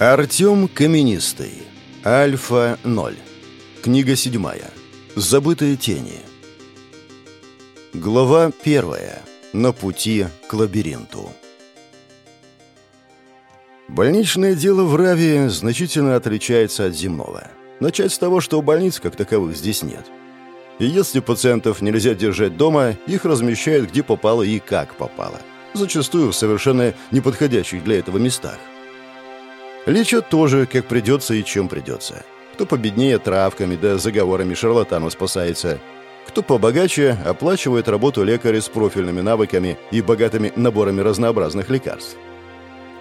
Артем Каменистый. Альфа-0. Книга седьмая. Забытые тени. Глава первая. На пути к лабиринту. Больничное дело в Раве значительно отличается от земного. Начать с того, что больниц как таковых здесь нет. И если пациентов нельзя держать дома, их размещают где попало и как попало. Зачастую в совершенно неподходящих для этого местах. Лечат тоже, как придется и чем придется. Кто победнее травками да заговорами шарлатанов спасается. Кто побогаче оплачивает работу лекаря с профильными навыками и богатыми наборами разнообразных лекарств.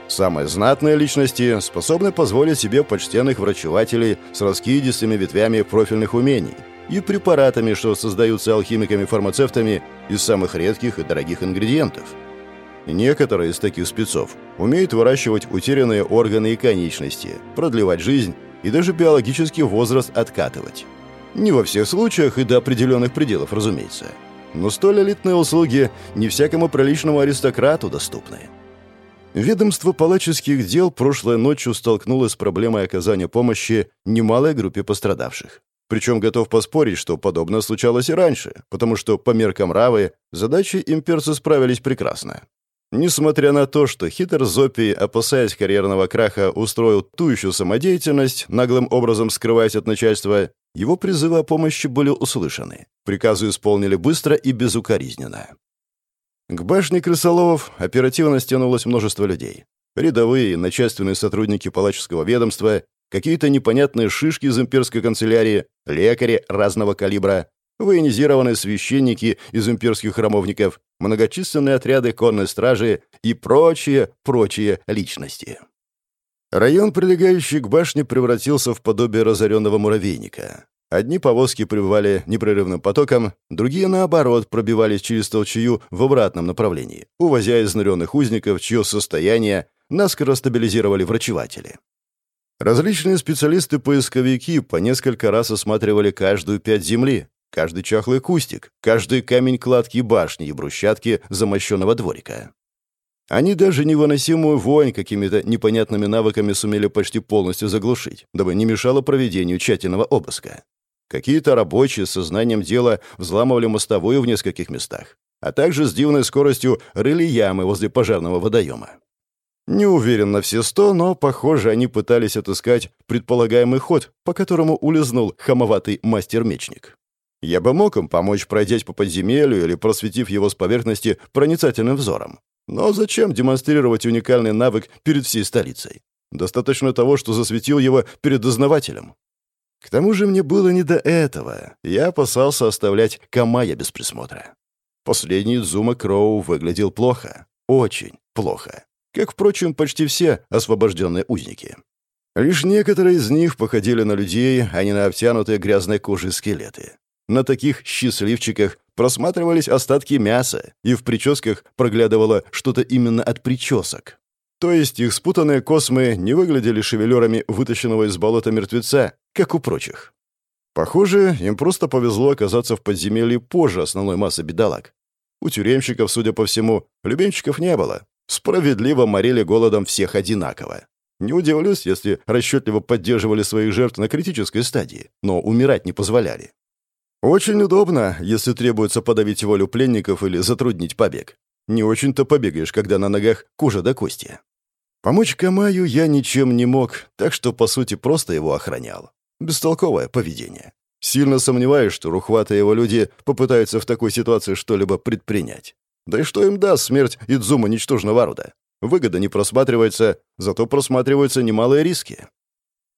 Самые знатные личности способны позволить себе почтенных врачевателей с раскидистыми ветвями профильных умений и препаратами, что создаются алхимиками-фармацевтами из самых редких и дорогих ингредиентов – Некоторые из таких спецов умеют выращивать утерянные органы и конечности, продлевать жизнь и даже биологический возраст откатывать. Не во всех случаях и до определенных пределов, разумеется. Но столь элитные услуги не всякому приличному аристократу доступны. Ведомство палаческих дел прошлой ночью столкнулось с проблемой оказания помощи немалой группе пострадавших. Причем готов поспорить, что подобное случалось и раньше, потому что по меркам Равы задачи имперцы справились прекрасно. Несмотря на то, что хитр Зопи, опасаясь карьерного краха, устроил ту еще самодеятельность, наглым образом скрываясь от начальства, его призывы о помощи были услышаны. Приказы исполнили быстро и безукоризненно. К башне крысоловов оперативно стянулось множество людей. Рядовые, начальственные сотрудники палаческого ведомства, какие-то непонятные шишки из имперской канцелярии, лекари разного калибра, военизированные священники из имперских храмовников, многочисленные отряды конной стражи и прочие, прочие личности. Район, прилегающий к башне, превратился в подобие разоренного муравейника. Одни повозки прибывали непрерывным потоком, другие, наоборот, пробивались через толчую в обратном направлении, увозя изнуренных узников, чье состояние наскоро стабилизировали врачеватели. Различные специалисты-поисковики по несколько раз осматривали каждую пять земли, Каждый чахлый кустик, каждый камень кладки башни и брусчатки замощенного дворика. Они даже невыносимую вонь какими-то непонятными навыками сумели почти полностью заглушить, дабы не мешало проведению тщательного обыска. Какие-то рабочие с сознанием дела взламывали мостовую в нескольких местах, а также с дивной скоростью рыли ямы возле пожарного водоема. Не уверен на все сто, но, похоже, они пытались отыскать предполагаемый ход, по которому улизнул хамоватый мастер-мечник. Я бы мог им помочь пройдеть по подземелью или просветив его с поверхности проницательным взором. Но зачем демонстрировать уникальный навык перед всей столицей? Достаточно того, что засветил его перед дознавателем. К тому же мне было не до этого. Я опасался оставлять Камая без присмотра. Последний Зума Кроу выглядел плохо. Очень плохо. Как, впрочем, почти все освобожденные узники. Лишь некоторые из них походили на людей, а не на обтянутые грязной кожей скелеты. На таких счастливчиках просматривались остатки мяса, и в прическах проглядывало что-то именно от причесок. То есть их спутанные космы не выглядели шевелюрами вытащенного из болота мертвеца, как у прочих. Похоже, им просто повезло оказаться в подземелье позже основной массы бедолаг. У тюремщиков, судя по всему, любимчиков не было. Справедливо морили голодом всех одинаково. Не удивлюсь, если расчетливо поддерживали своих жертв на критической стадии, но умирать не позволяли. Очень удобно, если требуется подавить волю пленников или затруднить побег. Не очень-то побегаешь, когда на ногах кожа до кости. Помочь Камаю я ничем не мог, так что, по сути, просто его охранял. Бестолковое поведение. Сильно сомневаюсь, что Рухвата и его люди попытаются в такой ситуации что-либо предпринять. Да и что им даст смерть Идзума ничтожного рода? Выгода не просматривается, зато просматриваются немалые риски.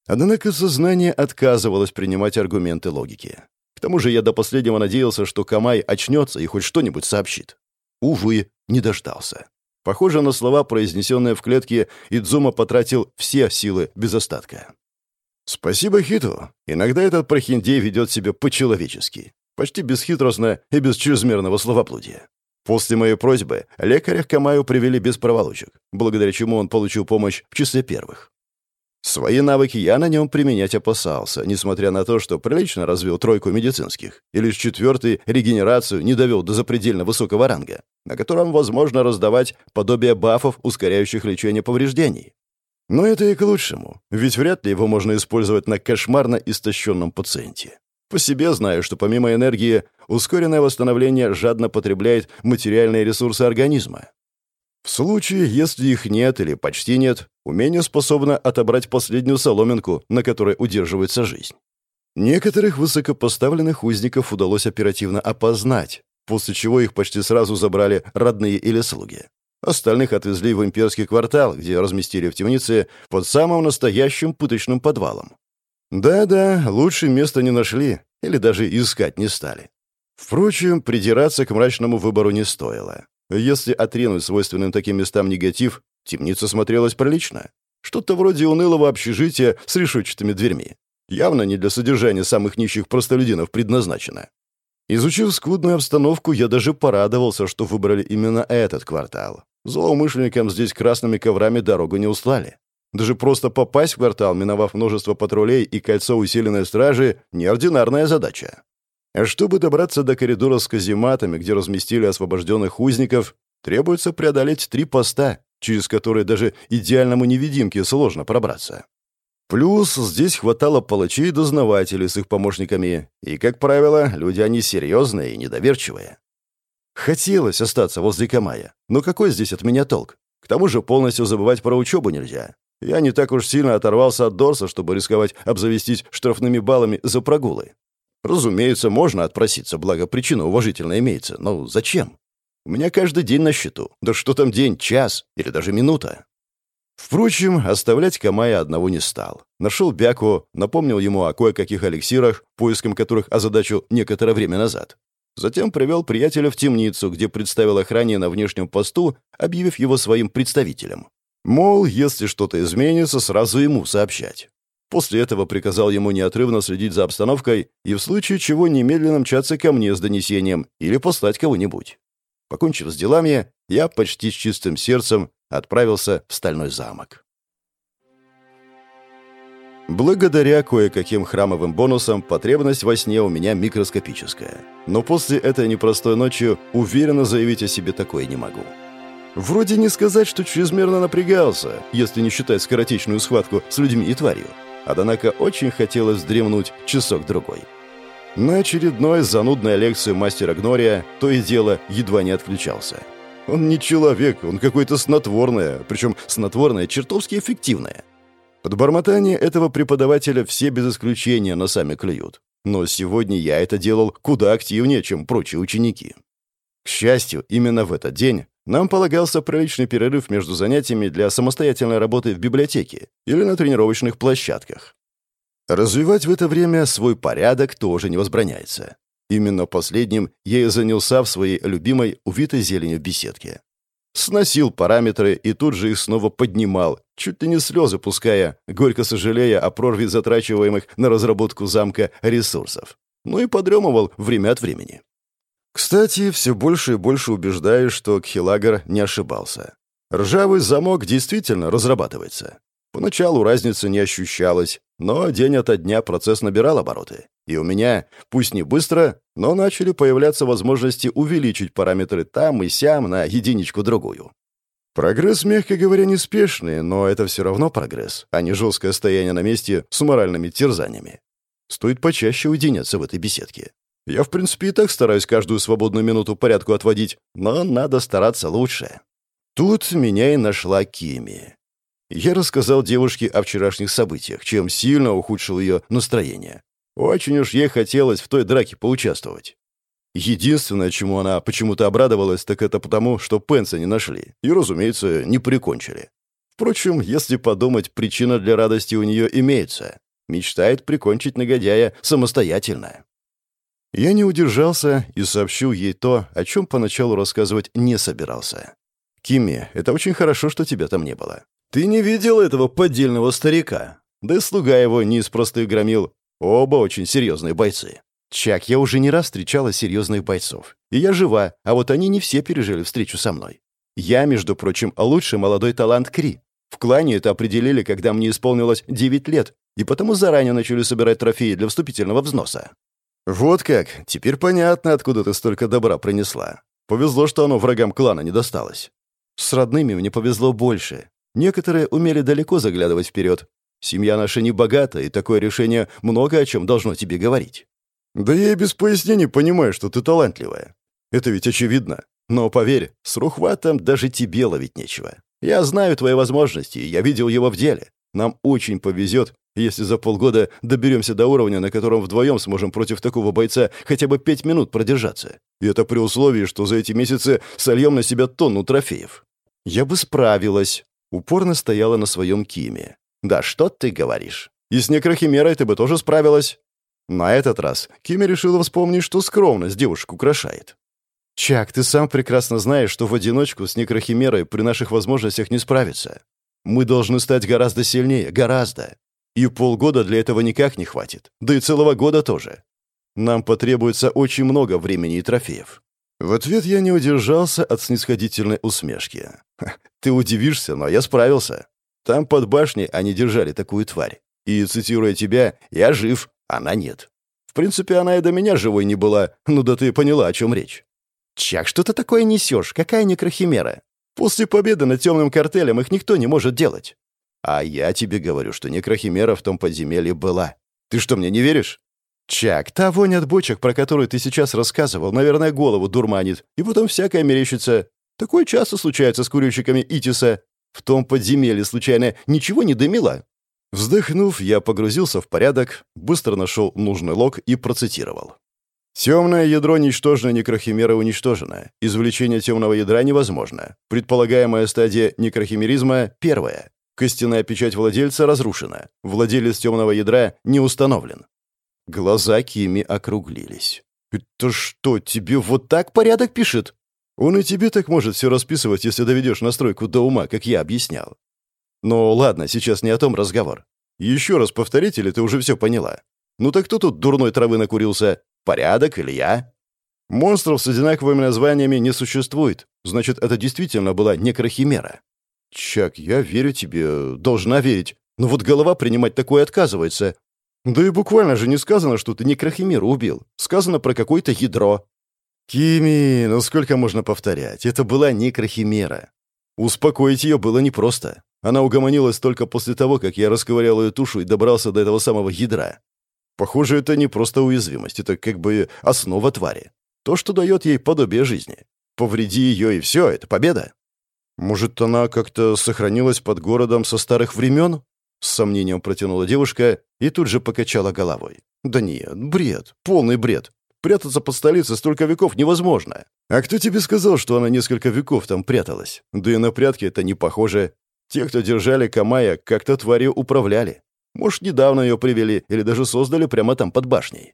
Однако сознание отказывалось принимать аргументы логики. К тому же я до последнего надеялся, что Камай очнется и хоть что-нибудь сообщит. Увы, не дождался. Похоже на слова, произнесенные в клетке, Идзума потратил все силы без остатка. «Спасибо Хиту. Иногда этот прохиндей ведет себя по-человечески. Почти бесхитростно и без чрезмерного словоблудия. После моей просьбы лекаря к Камаю привели без проволочек, благодаря чему он получил помощь в числе первых. Свои навыки я на нем применять опасался, несмотря на то, что прилично развил тройку медицинских, и лишь четвертый регенерацию не довел до запредельно высокого ранга, на котором возможно раздавать подобие бафов, ускоряющих лечение повреждений. Но это и к лучшему, ведь вряд ли его можно использовать на кошмарно истощенном пациенте. По себе знаю, что помимо энергии, ускоренное восстановление жадно потребляет материальные ресурсы организма. В случае, если их нет или почти нет, умение способно отобрать последнюю соломинку, на которой удерживается жизнь. Некоторых высокопоставленных узников удалось оперативно опознать, после чего их почти сразу забрали родные или слуги. Остальных отвезли в имперский квартал, где разместили в темнице под самым настоящим пыточным подвалом. Да-да, лучше места не нашли или даже искать не стали. Впрочем, придираться к мрачному выбору не стоило. Если отринуть свойственным таким местам негатив, темница смотрелась прилично. Что-то вроде унылого общежития с решетчатыми дверьми. Явно не для содержания самых нищих простолюдинов предназначено. Изучив скудную обстановку, я даже порадовался, что выбрали именно этот квартал. Злоумышленникам здесь красными коврами дорогу не услали. Даже просто попасть в квартал, миновав множество патрулей и кольцо усиленной стражи, неординарная задача. А чтобы добраться до коридора с казематами, где разместили освобожденных узников, требуется преодолеть три поста, через которые даже идеальному невидимке сложно пробраться. Плюс здесь хватало палачей и дознавателей с их помощниками, и, как правило, люди они серьезные и недоверчивые. Хотелось остаться возле Камая, но какой здесь от меня толк? К тому же полностью забывать про учебу нельзя. Я не так уж сильно оторвался от Дорса, чтобы рисковать обзавестись штрафными баллами за прогулы. Разумеется, можно отпроситься, благо причина уважительно имеется, но зачем? У меня каждый день на счету. Да что там день, час или даже минута? Впрочем, оставлять Камая одного не стал. Нашел Бяку, напомнил ему о кое-каких эликсирах, поиском которых озадачил некоторое время назад. Затем привел приятеля в темницу, где представил охране на внешнем посту, объявив его своим представителем. Мол, если что-то изменится, сразу ему сообщать. После этого приказал ему неотрывно следить за обстановкой и в случае чего немедленно мчаться ко мне с донесением или послать кого-нибудь. Покончив с делами, я почти с чистым сердцем отправился в Стальной замок. Благодаря кое-каким храмовым бонусам потребность во сне у меня микроскопическая. Но после этой непростой ночи уверенно заявить о себе такое не могу. Вроде не сказать, что чрезмерно напрягался, если не считать скоротечную схватку с людьми и тварью. Однако очень хотелось вздремнуть часок-другой. На очередной занудной лекции мастера Гнория то и дело едва не отключался. Он не человек, он какое-то снотворное, причем снотворное чертовски эффективное. Под бормотание этого преподавателя все без исключения носами клюют. Но сегодня я это делал куда активнее, чем прочие ученики. К счастью, именно в этот день нам полагался приличный перерыв между занятиями для самостоятельной работы в библиотеке или на тренировочных площадках. Развивать в это время свой порядок тоже не возбраняется. Именно последним я и занялся в своей любимой увитой зеленью беседке. Сносил параметры и тут же их снова поднимал, чуть ли не слезы пуская, горько сожалея о прорве затрачиваемых на разработку замка ресурсов. Ну и подремывал время от времени. Кстати, все больше и больше убеждаюсь, что Кхилагер не ошибался. Ржавый замок действительно разрабатывается. Поначалу разницы не ощущалось, но день ото дня процесс набирал обороты. И у меня, пусть не быстро, но начали появляться возможности увеличить параметры там и сям на единичку-другую. Прогресс, мягко говоря, неспешный, но это все равно прогресс, а не жесткое стояние на месте с моральными терзаниями. Стоит почаще уединяться в этой беседке. Я, в принципе, и так стараюсь каждую свободную минуту порядку отводить, но надо стараться лучше. Тут меня и нашла Кими. Я рассказал девушке о вчерашних событиях, чем сильно ухудшил ее настроение. Очень уж ей хотелось в той драке поучаствовать. Единственное, чему она почему-то обрадовалась, так это потому, что Пенса не нашли. И, разумеется, не прикончили. Впрочем, если подумать, причина для радости у нее имеется. Мечтает прикончить негодяя самостоятельно. Я не удержался и сообщил ей то, о чем поначалу рассказывать не собирался. «Кимми, это очень хорошо, что тебя там не было. Ты не видел этого поддельного старика? Да и слуга его не из простых громил. Оба очень серьезные бойцы. Чак, я уже не раз встречала серьезных бойцов. И я жива, а вот они не все пережили встречу со мной. Я, между прочим, лучший молодой талант Кри. В клане это определили, когда мне исполнилось 9 лет, и потому заранее начали собирать трофеи для вступительного взноса. Вот как, теперь понятно, откуда ты столько добра принесла. Повезло, что оно врагам клана не досталось. С родными мне повезло больше. Некоторые умели далеко заглядывать вперед. Семья наша не богата, и такое решение много о чем должно тебе говорить. Да я и без пояснений понимаю, что ты талантливая. Это ведь очевидно. Но поверь, с Рухватом даже тебе ловить нечего. Я знаю твои возможности, я видел его в деле. Нам очень повезет, если за полгода доберемся до уровня, на котором вдвоем сможем против такого бойца хотя бы пять минут продержаться. И это при условии, что за эти месяцы сольем на себя тонну трофеев. Я бы справилась. Упорно стояла на своем киме. Да что ты говоришь? И с некрохимерой ты бы тоже справилась. На этот раз Кими решила вспомнить, что скромность девушек украшает. «Чак, ты сам прекрасно знаешь, что в одиночку с некрохимерой при наших возможностях не справиться. Мы должны стать гораздо сильнее, гораздо. И полгода для этого никак не хватит, да и целого года тоже. Нам потребуется очень много времени и трофеев». В ответ я не удержался от снисходительной усмешки. «Ты удивишься, но я справился. Там под башней они держали такую тварь. И, цитируя тебя, я жив, она нет. В принципе, она и до меня живой не была, ну да ты поняла, о чем речь. «Чак, что ты такое несешь? Какая некрохимера? После победы над темным картелем их никто не может делать». «А я тебе говорю, что некрохимера в том подземелье была. Ты что, мне не веришь?» «Чак, та вонь от бочек, про которую ты сейчас рассказывал, наверное, голову дурманит, и потом всякое мерещится. Такое часто случается с курильщиками Итиса. В том подземелье, случайно, ничего не дымило?» Вздохнув, я погрузился в порядок, быстро нашел нужный лог и процитировал. Темное ядро ничтожно, некрохимера уничтожена. Извлечение темного ядра невозможно. Предполагаемая стадия некрохимеризма — первая. Костяная печать владельца разрушена. Владелец темного ядра не установлен. Глаза Кими округлились. «Это что, тебе вот так порядок пишет?» «Он и тебе так может все расписывать, если доведешь настройку до ума, как я объяснял». «Ну ладно, сейчас не о том разговор. Еще раз повторить, или ты уже все поняла? Ну так кто тут дурной травы накурился? Порядок или я? Монстров с одинаковыми названиями не существует. Значит, это действительно была некрохимера. Чак, я верю тебе, должна верить. Но вот голова принимать такое отказывается. Да и буквально же не сказано, что ты некрохимеру убил. Сказано про какое-то ядро. Кими, ну сколько можно повторять? Это была некрохимера. Успокоить ее было непросто. Она угомонилась только после того, как я расковырял ее тушу и добрался до этого самого ядра. Похоже, это не просто уязвимость, это как бы основа твари. То, что дает ей подобие жизни. Повреди ее, и все, это победа. Может, она как-то сохранилась под городом со старых времен? С сомнением протянула девушка и тут же покачала головой. Да нет, бред, полный бред. Прятаться под столицей столько веков невозможно. А кто тебе сказал, что она несколько веков там пряталась? Да и на прятки это не похоже. Те, кто держали Камая, как-то тварью управляли. Может, недавно ее привели или даже создали прямо там под башней.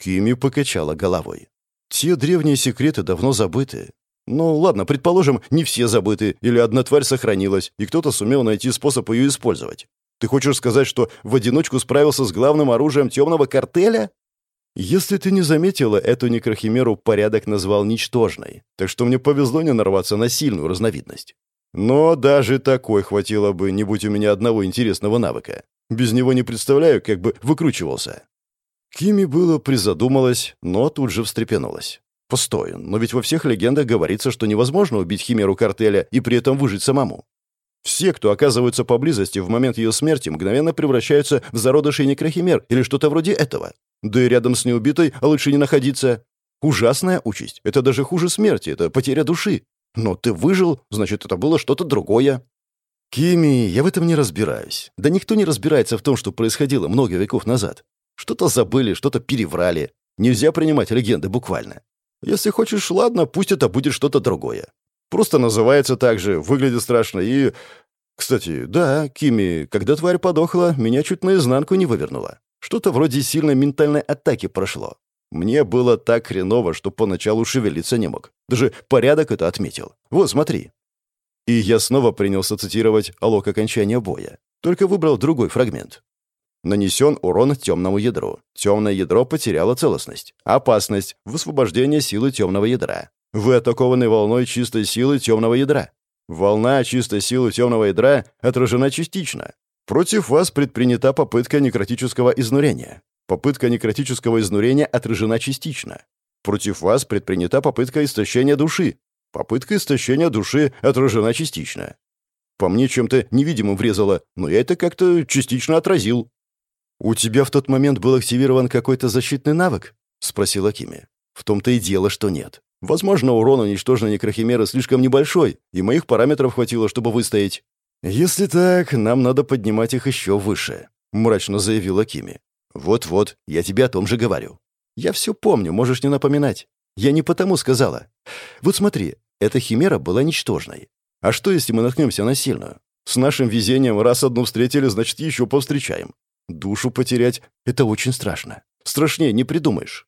Кими покачала головой. Те древние секреты давно забыты. Ну, ладно, предположим, не все забыты, или одна тварь сохранилась, и кто-то сумел найти способ ее использовать. Ты хочешь сказать, что в одиночку справился с главным оружием темного картеля? Если ты не заметила, эту некрохимеру порядок назвал ничтожной, так что мне повезло не нарваться на сильную разновидность. Но даже такой хватило бы, не будь у меня одного интересного навыка. Без него не представляю, как бы выкручивался». Кими было призадумалась, но тут же встрепенулась. «Постой, но ведь во всех легендах говорится, что невозможно убить химеру картеля и при этом выжить самому. Все, кто оказываются поблизости в момент ее смерти, мгновенно превращаются в зародышей некрохимер или что-то вроде этого. Да и рядом с неубитой лучше не находиться. Ужасная участь. Это даже хуже смерти, это потеря души. Но ты выжил, значит, это было что-то другое. «Кими, я в этом не разбираюсь. Да никто не разбирается в том, что происходило много веков назад. Что-то забыли, что-то переврали. Нельзя принимать легенды буквально. Если хочешь, ладно, пусть это будет что-то другое. Просто называется так же, выглядит страшно и... Кстати, да, Кими, когда тварь подохла, меня чуть наизнанку не вывернуло. Что-то вроде сильной ментальной атаки прошло. Мне было так хреново, что поначалу шевелиться не мог. Даже порядок это отметил. Вот, смотри. И я снова принялся цитировать лог окончания боя, только выбрал другой фрагмент. Нанесен урон темному ядру. Темное ядро потеряло целостность. Опасность. Высвобождение силы темного ядра. Вы атакованы волной чистой силы темного ядра. Волна чистой силы темного ядра отражена частично. Против вас предпринята попытка некротического изнурения. Попытка некротического изнурения отражена частично. Против вас предпринята попытка истощения души. Попытка истощения души отражена частично. По мне чем-то невидимым врезало, но я это как-то частично отразил». «У тебя в тот момент был активирован какой-то защитный навык?» — спросила Кими. «В том-то и дело, что нет. Возможно, урон уничтоженной некрохимеры слишком небольшой, и моих параметров хватило, чтобы выстоять». «Если так, нам надо поднимать их еще выше», — мрачно заявила Кими. «Вот-вот, я тебе о том же говорю. Я все помню, можешь не напоминать. Я не потому сказала. Вот смотри, эта химера была ничтожной. А что, если мы наткнемся на сильную? С нашим везением раз одну встретили, значит, еще повстречаем. Душу потерять — это очень страшно. Страшнее не придумаешь.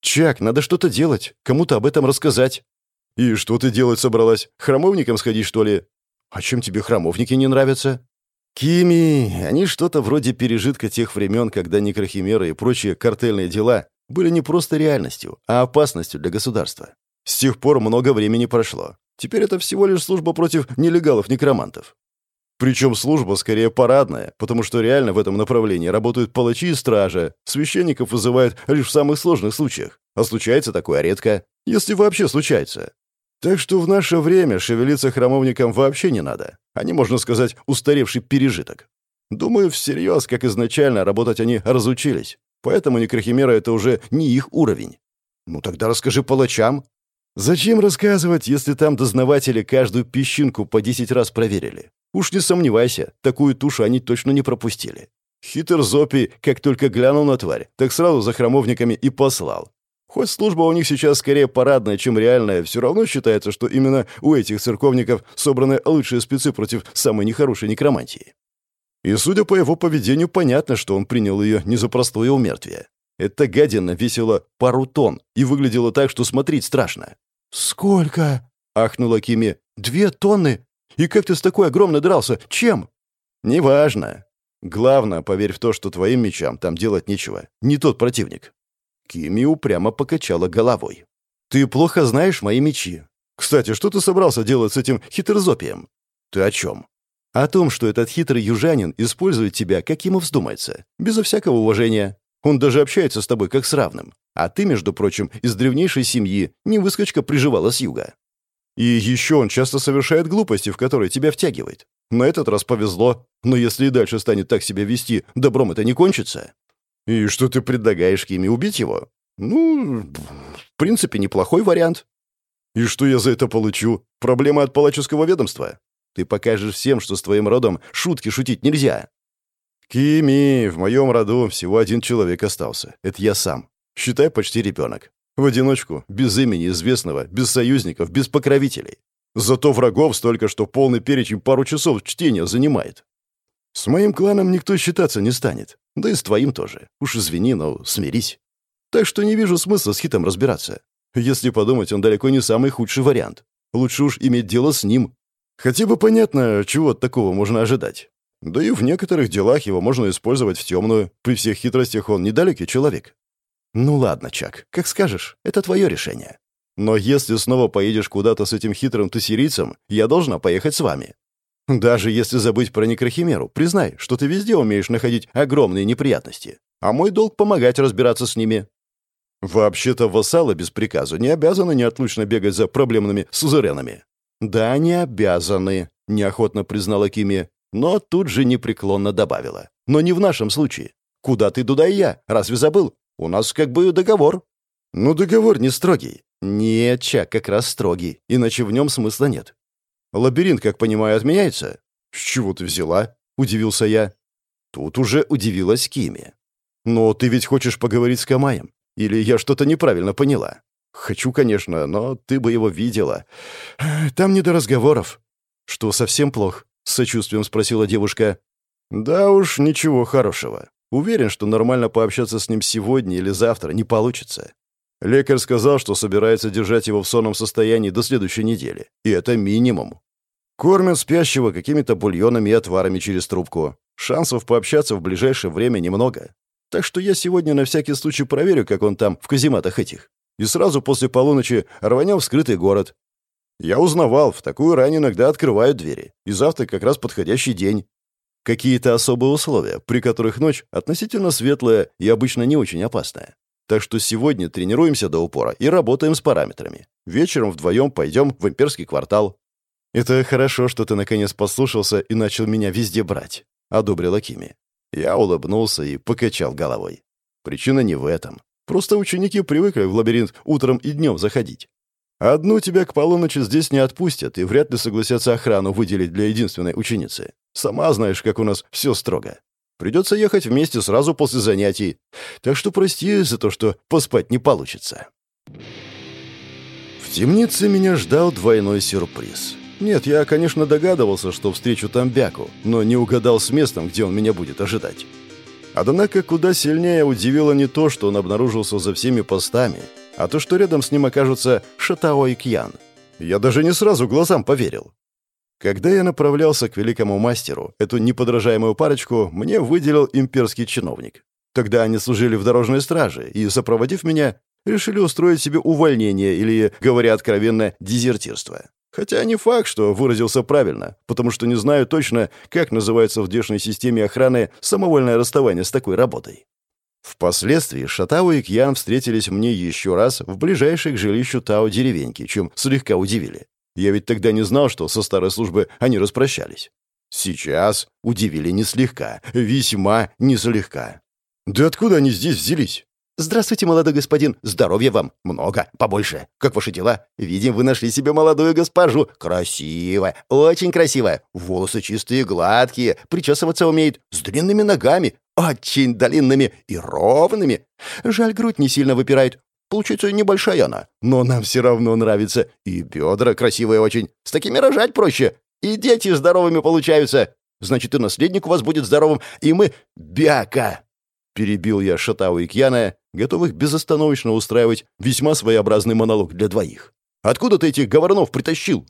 Чак, надо что-то делать, кому-то об этом рассказать. И что ты делать собралась? Храмовником сходить, что ли? А чем тебе храмовники не нравятся? Кими, они что-то вроде пережитка тех времен, когда некрохимеры и прочие картельные дела были не просто реальностью, а опасностью для государства. С тех пор много времени прошло. Теперь это всего лишь служба против нелегалов-некромантов. Причем служба скорее парадная, потому что реально в этом направлении работают палачи и стража. Священников вызывают лишь в самых сложных случаях. А случается такое редко, если вообще случается. Так что в наше время шевелиться храмовникам вообще не надо. Они, можно сказать, устаревший пережиток. Думаю, всерьез, как изначально, работать они разучились. Поэтому некрохимера — это уже не их уровень. Ну тогда расскажи палачам. Зачем рассказывать, если там дознаватели каждую песчинку по десять раз проверили? Уж не сомневайся, такую тушу они точно не пропустили. Хитр Зопи, как только глянул на тварь, так сразу за храмовниками и послал. Хоть служба у них сейчас скорее парадная, чем реальная, все равно считается, что именно у этих церковников собраны лучшие спецы против самой нехорошей некромантии. И, судя по его поведению, понятно, что он принял ее не за простое умертвие. Эта гадина весила пару тонн и выглядела так, что смотреть страшно. «Сколько?» — ахнула Кими. «Две тонны? И как ты с такой огромной дрался? Чем?» «Неважно. Главное, поверь в то, что твоим мечам там делать нечего. Не тот противник». Кими упрямо покачала головой. «Ты плохо знаешь мои мечи. Кстати, что ты собрался делать с этим хитрозопием?» «Ты о чем?» «О том, что этот хитрый южанин использует тебя, как ему вздумается, безо всякого уважения. Он даже общается с тобой как с равным. А ты, между прочим, из древнейшей семьи, не выскочка приживала с юга. И еще он часто совершает глупости, в которые тебя втягивает. На этот раз повезло, но если и дальше станет так себя вести, добром это не кончится. И что ты предлагаешь Кими, убить его? Ну, в принципе, неплохой вариант. И что я за это получу? Проблема от палаческого ведомства? Ты покажешь всем, что с твоим родом шутки шутить нельзя. Кими, в моем роду всего один человек остался. Это я сам. Считай, почти ребенок. В одиночку, без имени известного, без союзников, без покровителей. Зато врагов столько, что полный перечень пару часов чтения занимает. С моим кланом никто считаться не станет. Да и с твоим тоже. Уж извини, но смирись. Так что не вижу смысла с Хитом разбираться. Если подумать, он далеко не самый худший вариант. Лучше уж иметь дело с ним. Хотя бы понятно, чего от такого можно ожидать. Да и в некоторых делах его можно использовать в темную. При всех хитростях он недалекий человек. «Ну ладно, Чак, как скажешь, это твое решение. Но если снова поедешь куда-то с этим хитрым тессерийцем, я должна поехать с вами. Даже если забыть про некрохимеру, признай, что ты везде умеешь находить огромные неприятности, а мой долг — помогать разбираться с ними». Вообще-то вассалы без приказа не обязаны неотлучно бегать за проблемными сузеренами. «Да, не обязаны», — неохотно признала Кими, но тут же непреклонно добавила. «Но не в нашем случае. Куда ты, туда и я. Разве забыл? У нас как бы договор». «Ну, договор не строгий». «Нет, Чак, как раз строгий, иначе в нем смысла нет». «Лабиринт, как понимаю, отменяется?» «С чего ты взяла?» — удивился я. Тут уже удивилась Кими. «Но ты ведь хочешь поговорить с Камаем? Или я что-то неправильно поняла?» «Хочу, конечно, но ты бы его видела. Там не до разговоров». «Что, совсем плохо?» — с сочувствием спросила девушка. «Да уж, ничего хорошего. Уверен, что нормально пообщаться с ним сегодня или завтра не получится. Лекарь сказал, что собирается держать его в сонном состоянии до следующей недели. И это минимум. Кормят спящего какими-то бульонами и отварами через трубку. Шансов пообщаться в ближайшее время немного. Так что я сегодня на всякий случай проверю, как он там, в казематах этих. И сразу после полуночи рванем в скрытый город. Я узнавал, в такую рань иногда открывают двери. И завтра как раз подходящий день. Какие-то особые условия, при которых ночь относительно светлая и обычно не очень опасная. Так что сегодня тренируемся до упора и работаем с параметрами. Вечером вдвоем пойдем в имперский квартал. «Это хорошо, что ты наконец послушался и начал меня везде брать», — одобрила Кими. Я улыбнулся и покачал головой. Причина не в этом. Просто ученики привыкли в лабиринт утром и днем заходить. Одну тебя к полуночи здесь не отпустят и вряд ли согласятся охрану выделить для единственной ученицы. Сама знаешь, как у нас все строго. Придется ехать вместе сразу после занятий. Так что прости за то, что поспать не получится. В темнице меня ждал двойной сюрприз. Нет, я, конечно, догадывался, что встречу там Бяку, но не угадал с местом, где он меня будет ожидать. Однако куда сильнее удивило не то, что он обнаружился за всеми постами, а то, что рядом с ним окажутся Шатао и Кьян. Я даже не сразу глазам поверил. Когда я направлялся к великому мастеру, эту неподражаемую парочку мне выделил имперский чиновник. Тогда они служили в дорожной страже и, сопроводив меня, решили устроить себе увольнение или, говоря откровенно, дезертирство. Хотя не факт, что выразился правильно, потому что не знаю точно, как называется в здешней системе охраны самовольное расставание с такой работой. Впоследствии Шатау и Кьян встретились мне еще раз в ближайшей к жилищу Тао деревеньке, чем слегка удивили. Я ведь тогда не знал, что со старой службы они распрощались. Сейчас удивили не слегка, весьма не слегка. Да откуда они здесь взялись? «Здравствуйте, молодой господин. Здоровья вам. Много. Побольше. Как ваши дела? Видим, вы нашли себе молодую госпожу. Красивая. Очень красивая. Волосы чистые, гладкие. Причесываться умеет. С длинными ногами. Очень длинными и ровными. Жаль, грудь не сильно выпирает. Получается, небольшая она. Но нам все равно нравится. И бедра красивые очень. С такими рожать проще. И дети здоровыми получаются. Значит, и наследник у вас будет здоровым. И мы... Бяка!» Перебил я Шатау и Кьяна, готовых безостановочно устраивать весьма своеобразный монолог для двоих. «Откуда ты этих говорунов притащил?»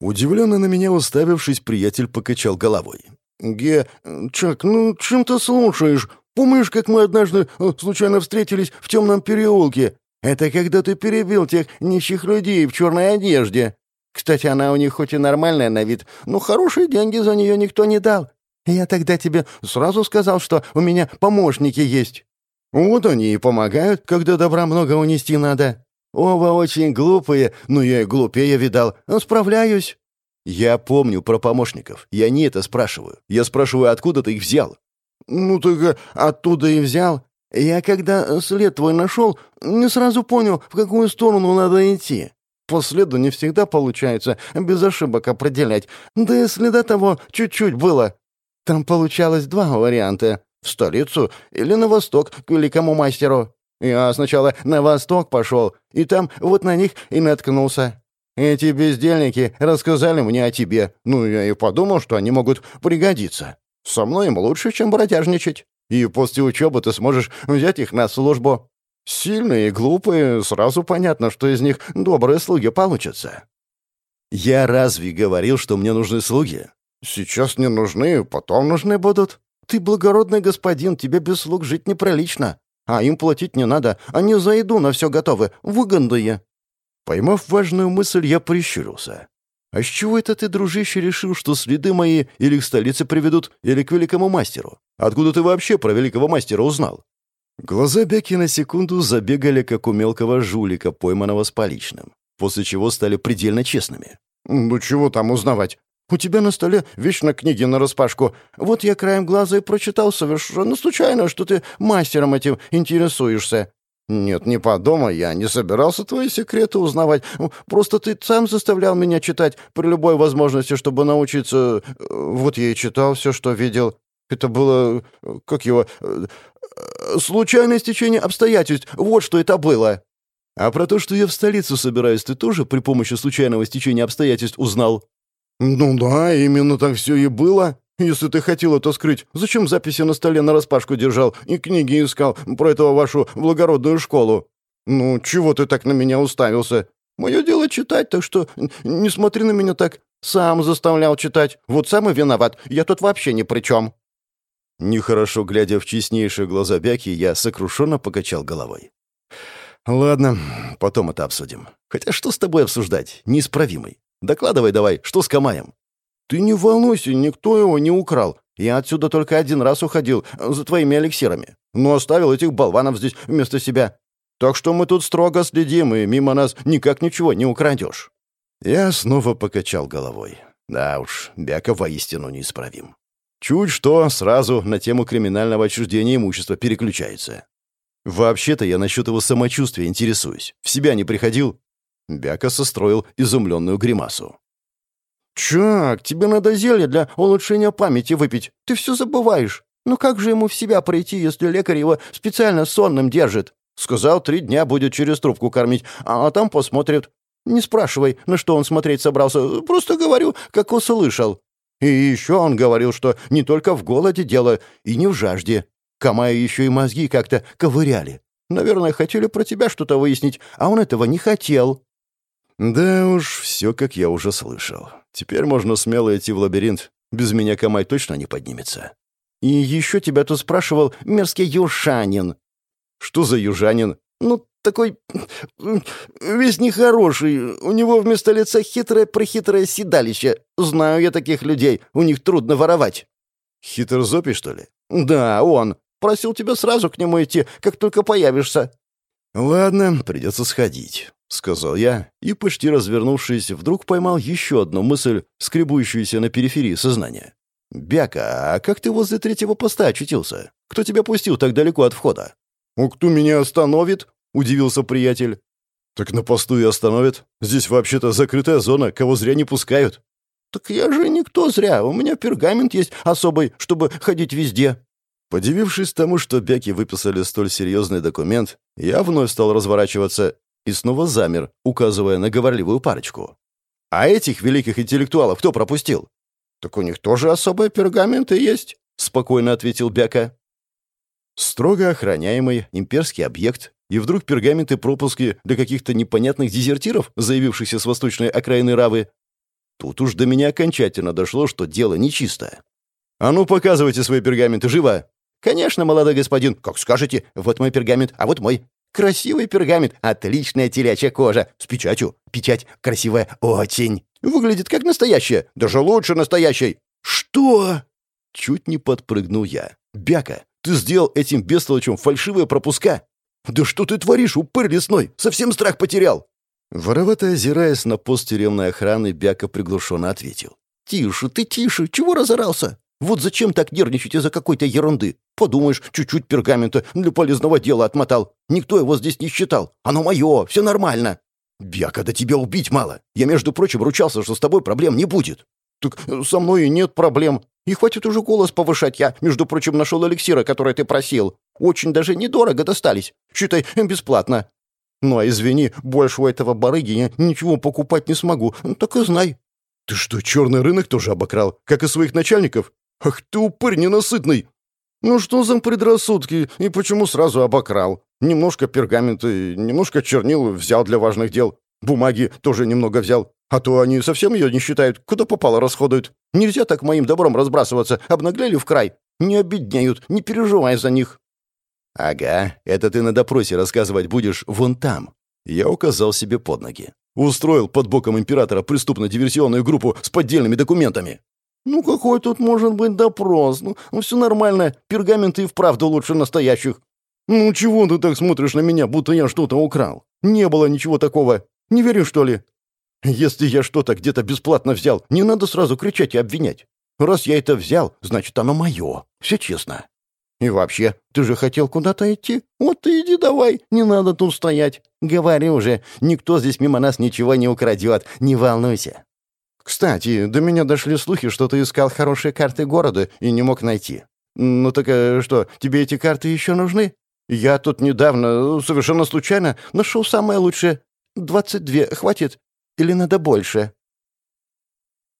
Удивленно на меня уставившись, приятель покачал головой. «Ге... Чак, ну чем ты слушаешь? Помнишь, как мы однажды э, случайно встретились в темном переулке? Это когда ты перебил тех нищих людей в черной одежде. Кстати, она у них хоть и нормальная на вид, но хорошие деньги за нее никто не дал. Я тогда тебе сразу сказал, что у меня помощники есть. Вот они и помогают, когда добра много унести надо. Оба очень глупые, но я и глупее видал. Справляюсь. Я помню про помощников. Я не это спрашиваю. Я спрашиваю, откуда ты их взял? Ну так э, оттуда и взял. Я когда след твой нашел, не сразу понял, в какую сторону надо идти. По следу не всегда получается без ошибок определять. Да и следа того чуть-чуть было. Там получалось два варианта. В столицу или на восток к великому мастеру. Я сначала на восток пошел, и там вот на них и наткнулся. Эти бездельники рассказали мне о тебе. Ну, я и подумал, что они могут пригодиться. Со мной им лучше, чем бродяжничать. И после учебы ты сможешь взять их на службу. Сильные и глупые, сразу понятно, что из них добрые слуги получатся. Я разве говорил, что мне нужны слуги? Сейчас не нужны, потом нужны будут. Ты благородный господин, тебе без слуг жить неприлично. А им платить не надо, они за еду на все готовы, выгодные». Поймав важную мысль, я прищурился. «А с чего это ты, дружище, решил, что следы мои или к столице приведут, или к великому мастеру? Откуда ты вообще про великого мастера узнал?» Глаза Бяки на секунду забегали, как у мелкого жулика, пойманного с поличным, после чего стали предельно честными. «Ну чего там узнавать? У тебя на столе вечно книги нараспашку. Вот я краем глаза и прочитал совершенно случайно, что ты мастером этим интересуешься. Нет, не подумай, я не собирался твои секреты узнавать. Просто ты сам заставлял меня читать при любой возможности, чтобы научиться. Вот я и читал все, что видел. Это было... как его... случайное стечение обстоятельств. Вот что это было. А про то, что я в столицу собираюсь, ты тоже при помощи случайного стечения обстоятельств узнал? «Ну да, именно так все и было. Если ты хотел это скрыть, зачем записи на столе нараспашку держал и книги искал про этого вашу благородную школу? Ну, чего ты так на меня уставился? Мое дело читать, так что не смотри на меня так. Сам заставлял читать. Вот сам и виноват. Я тут вообще ни при чем». Нехорошо глядя в честнейшие глаза Бяки, я сокрушенно покачал головой. «Ладно, потом это обсудим. Хотя что с тобой обсуждать? Неисправимый. Докладывай давай, что с Камаем?» «Ты не волнуйся, никто его не украл. Я отсюда только один раз уходил э, за твоими эликсирами, но оставил этих болванов здесь вместо себя. Так что мы тут строго следим, и мимо нас никак ничего не украдешь». Я снова покачал головой. Да уж, Бяка воистину неисправим. Чуть что, сразу на тему криминального отчуждения имущества переключается. Вообще-то я насчет его самочувствия интересуюсь. В себя не приходил? Бяка состроил изумленную гримасу. «Чак, тебе надо зелье для улучшения памяти выпить. Ты все забываешь. Ну как же ему в себя пройти, если лекарь его специально сонным держит? Сказал, три дня будет через трубку кормить, а там посмотрит. Не спрашивай, на что он смотреть собрался. Просто говорю, как услышал. И еще он говорил, что не только в голоде дело, и не в жажде. Камая еще и мозги как-то ковыряли. Наверное, хотели про тебя что-то выяснить, а он этого не хотел». «Да уж, все, как я уже слышал. Теперь можно смело идти в лабиринт. Без меня Камай точно не поднимется». «И еще тебя тут спрашивал мерзкий южанин». «Что за южанин?» «Ну, такой... весь нехороший. У него вместо лица хитрое-прохитрое седалище. Знаю я таких людей. У них трудно воровать». «Хитрозопий, что ли?» «Да, он. Просил тебя сразу к нему идти, как только появишься». «Ладно, придется сходить», — сказал я, и, почти развернувшись, вдруг поймал еще одну мысль, скребущуюся на периферии сознания. «Бяка, а как ты возле третьего поста очутился? Кто тебя пустил так далеко от входа?» «А кто меня остановит?» — удивился приятель. «Так на посту и остановят. Здесь вообще-то закрытая зона, кого зря не пускают». «Так я же никто зря. У меня пергамент есть особый, чтобы ходить везде». Подивившись тому, что Бяки выписали столь серьезный документ, я вновь стал разворачиваться и снова замер, указывая на говорливую парочку. «А этих великих интеллектуалов кто пропустил?» «Так у них тоже особые пергаменты есть», — спокойно ответил Бяка. Строго охраняемый имперский объект, и вдруг пергаменты пропуски для каких-то непонятных дезертиров, заявившихся с восточной окраины Равы. Тут уж до меня окончательно дошло, что дело нечисто. «А ну, показывайте свои пергаменты, живо!» «Конечно, молодой господин, как скажете. Вот мой пергамент, а вот мой. Красивый пергамент, отличная телячья кожа, с печатью. Печать красивая очень. Выглядит как настоящая, даже лучше настоящей». «Что?» Чуть не подпрыгнул я. «Бяка, ты сделал этим бестолочем фальшивые пропуска?» «Да что ты творишь, упырь лесной? Совсем страх потерял!» Воровато озираясь на пост тюремной охраны, Бяка приглушенно ответил. «Тише ты, тише! Чего разорался? Вот зачем так нервничать из-за какой-то ерунды? Подумаешь, чуть-чуть пергамента для полезного дела отмотал. Никто его здесь не считал. Оно мое, все нормально. Бяка, да тебя убить мало. Я, между прочим, ручался, что с тобой проблем не будет. Так э, со мной и нет проблем. И хватит уже голос повышать. Я, между прочим, нашел эликсира, который ты просил. Очень даже недорого достались. Считай, бесплатно. Ну, а извини, больше у этого барыги я ничего покупать не смогу. Так и знай. Ты что, черный рынок тоже обокрал? Как и своих начальников? Ах ты упырь ненасытный! Ну что за предрассудки? И почему сразу обокрал? Немножко пергамента, немножко чернил взял для важных дел. Бумаги тоже немного взял. А то они совсем ее не считают, куда попало расходуют. Нельзя так моим добром разбрасываться, обнаглели в край. Не обеднеют, не переживай за них». «Ага, это ты на допросе рассказывать будешь вон там». Я указал себе под ноги. Устроил под боком императора преступно-диверсионную группу с поддельными документами. «Ну какой тут может быть допрос? Ну, ну все нормально, пергаменты и вправду лучше настоящих». «Ну чего ты так смотришь на меня, будто я что-то украл? Не было ничего такого. Не веришь, что ли?» «Если я что-то где-то бесплатно взял, не надо сразу кричать и обвинять. Раз я это взял, значит, оно мое. Все честно. И вообще, ты же хотел куда-то идти? Вот ты иди давай, не надо тут стоять. Говори уже, никто здесь мимо нас ничего не украдет, не волнуйся. Кстати, до меня дошли слухи, что ты искал хорошие карты города и не мог найти. Ну так э, что, тебе эти карты еще нужны? Я тут недавно, совершенно случайно, нашел самое лучшее. Двадцать две, хватит? Или надо больше?»